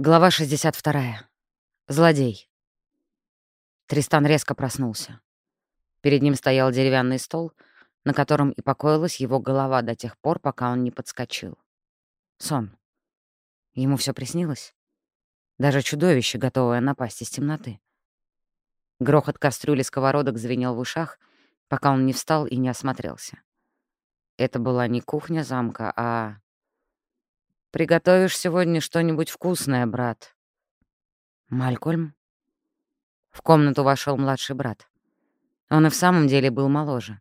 Глава 62. Злодей. Тристан резко проснулся. Перед ним стоял деревянный стол, на котором и покоилась его голова до тех пор, пока он не подскочил. Сон. Ему все приснилось? Даже чудовище, готовое напасть из темноты. Грохот кастрюли сковородок звенел в ушах, пока он не встал и не осмотрелся. Это была не кухня замка, а Приготовишь сегодня что-нибудь вкусное, брат. Малькольм? В комнату вошел младший брат. Он и в самом деле был моложе.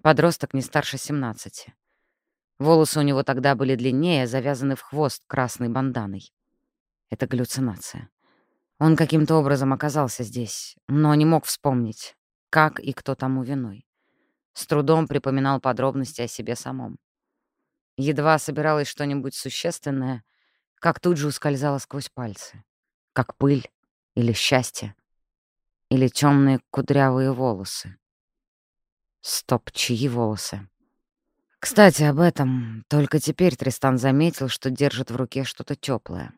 Подросток не старше 17. Волосы у него тогда были длиннее, завязаны в хвост красной банданой. Это галлюцинация. Он каким-то образом оказался здесь, но не мог вспомнить, как и кто тому виной. С трудом припоминал подробности о себе самом. Едва собиралось что-нибудь существенное, как тут же ускользала сквозь пальцы. Как пыль или счастье, или темные кудрявые волосы. Стоп, чьи волосы? Кстати, об этом только теперь Тристан заметил, что держит в руке что-то теплое.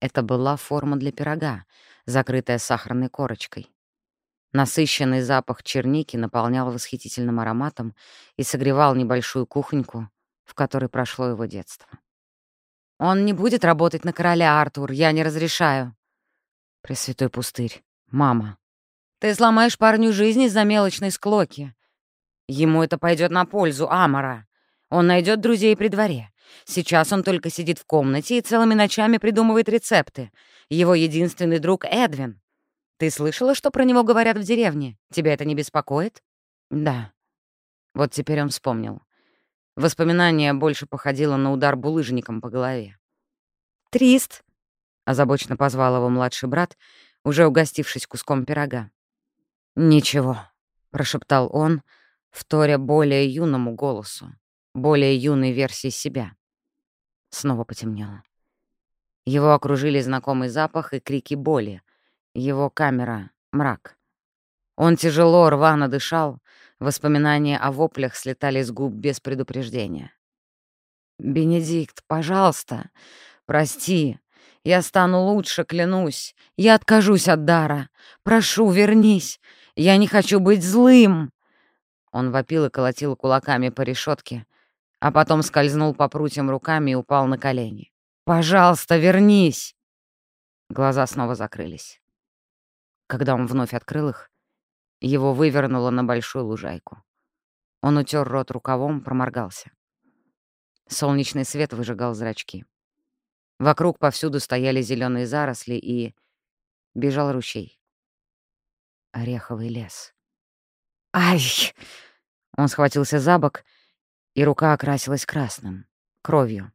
Это была форма для пирога, закрытая сахарной корочкой. Насыщенный запах черники наполнял восхитительным ароматом и согревал небольшую кухоньку, в которой прошло его детство. «Он не будет работать на короля, Артур, я не разрешаю». Пресвятой пустырь. Мама. «Ты сломаешь парню жизнь из-за мелочной склоки. Ему это пойдет на пользу Амара. Он найдет друзей при дворе. Сейчас он только сидит в комнате и целыми ночами придумывает рецепты. Его единственный друг — Эдвин. Ты слышала, что про него говорят в деревне? Тебя это не беспокоит?» «Да». Вот теперь он вспомнил. Воспоминание больше походило на удар булыжником по голове. «Трист!» — озабоченно позвал его младший брат, уже угостившись куском пирога. «Ничего», — прошептал он, вторя более юному голосу, более юной версии себя. Снова потемнело. Его окружили знакомый запах и крики боли. Его камера — мрак. Он тяжело, рвано дышал, Воспоминания о воплях слетали с губ без предупреждения. «Бенедикт, пожалуйста, прости. Я стану лучше, клянусь. Я откажусь от дара. Прошу, вернись. Я не хочу быть злым!» Он вопил и колотил кулаками по решетке, а потом скользнул по прутьям руками и упал на колени. «Пожалуйста, вернись!» Глаза снова закрылись. Когда он вновь открыл их, его вывернуло на большую лужайку. Он утер рот рукавом, проморгался. Солнечный свет выжигал зрачки. Вокруг повсюду стояли зеленые заросли и... Бежал ручей. Ореховый лес. «Ай!» Он схватился за бок, и рука окрасилась красным, кровью.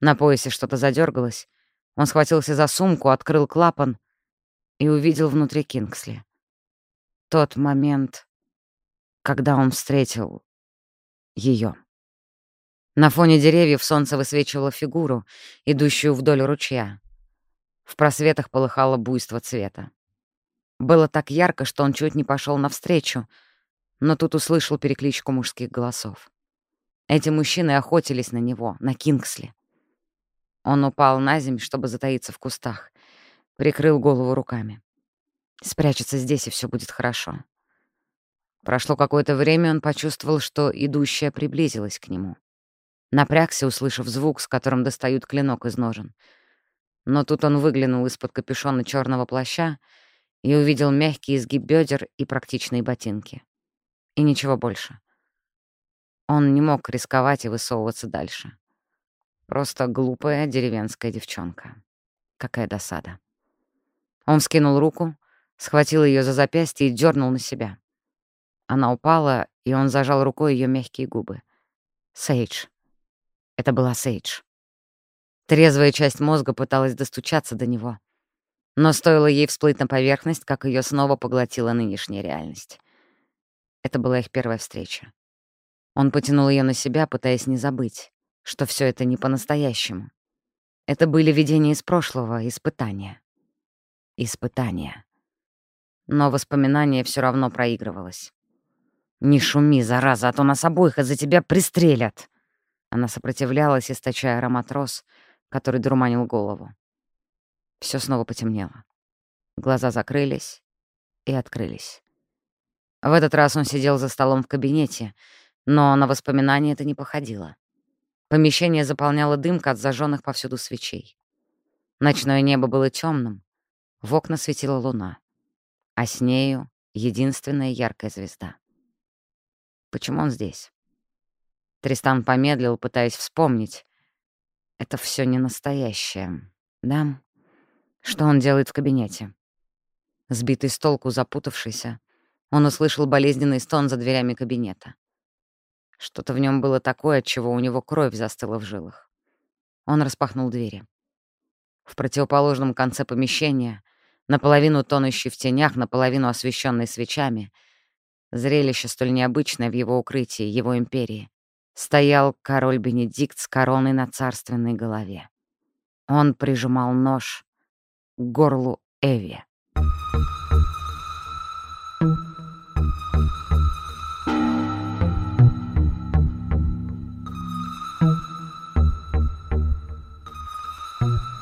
На поясе что-то задергалось. Он схватился за сумку, открыл клапан и увидел внутри Кингсли тот момент, когда он встретил ее. На фоне деревьев солнце высвечивало фигуру, идущую вдоль ручья. В просветах полыхало буйство цвета. Было так ярко, что он чуть не пошел навстречу, но тут услышал перекличку мужских голосов. Эти мужчины охотились на него, на Кингсли. Он упал на землю, чтобы затаиться в кустах, прикрыл голову руками. Спрячется здесь, и все будет хорошо. Прошло какое-то время, он почувствовал, что идущая приблизилась к нему. Напрягся, услышав звук, с которым достают клинок из ножен. Но тут он выглянул из-под капюшона черного плаща и увидел мягкий изгиб бедер и практичные ботинки. И ничего больше. Он не мог рисковать и высовываться дальше. Просто глупая деревенская девчонка. Какая досада. Он вскинул руку, схватил ее за запястье и дернул на себя. Она упала, и он зажал рукой ее мягкие губы. Сейдж. Это была Сейдж. Трезвая часть мозга пыталась достучаться до него. Но стоило ей всплыть на поверхность, как ее снова поглотила нынешняя реальность. Это была их первая встреча. Он потянул ее на себя, пытаясь не забыть, что все это не по-настоящему. Это были видения из прошлого, испытания. Испытания но воспоминание все равно проигрывалось. «Не шуми, зараза, а то нас обоих из-за тебя пристрелят!» Она сопротивлялась, источая аромат роз, который дурманил голову. Все снова потемнело. Глаза закрылись и открылись. В этот раз он сидел за столом в кабинете, но на воспоминания это не походило. Помещение заполняло дымка от зажженных повсюду свечей. Ночное небо было темным, в окна светила луна, а с нею — единственная яркая звезда. Почему он здесь? Тристан помедлил, пытаясь вспомнить. Это все не настоящее, да? Что он делает в кабинете? Сбитый с толку, запутавшийся, он услышал болезненный стон за дверями кабинета. Что-то в нем было такое, от чего у него кровь застыла в жилах. Он распахнул двери. В противоположном конце помещения, наполовину тонущий в тенях, наполовину освещенный свечами. Зрелище столь необычное в его укрытии, его империи. Стоял король Бенедикт с короной на царственной голове. Он прижимал нож к горлу Эви. Thank you.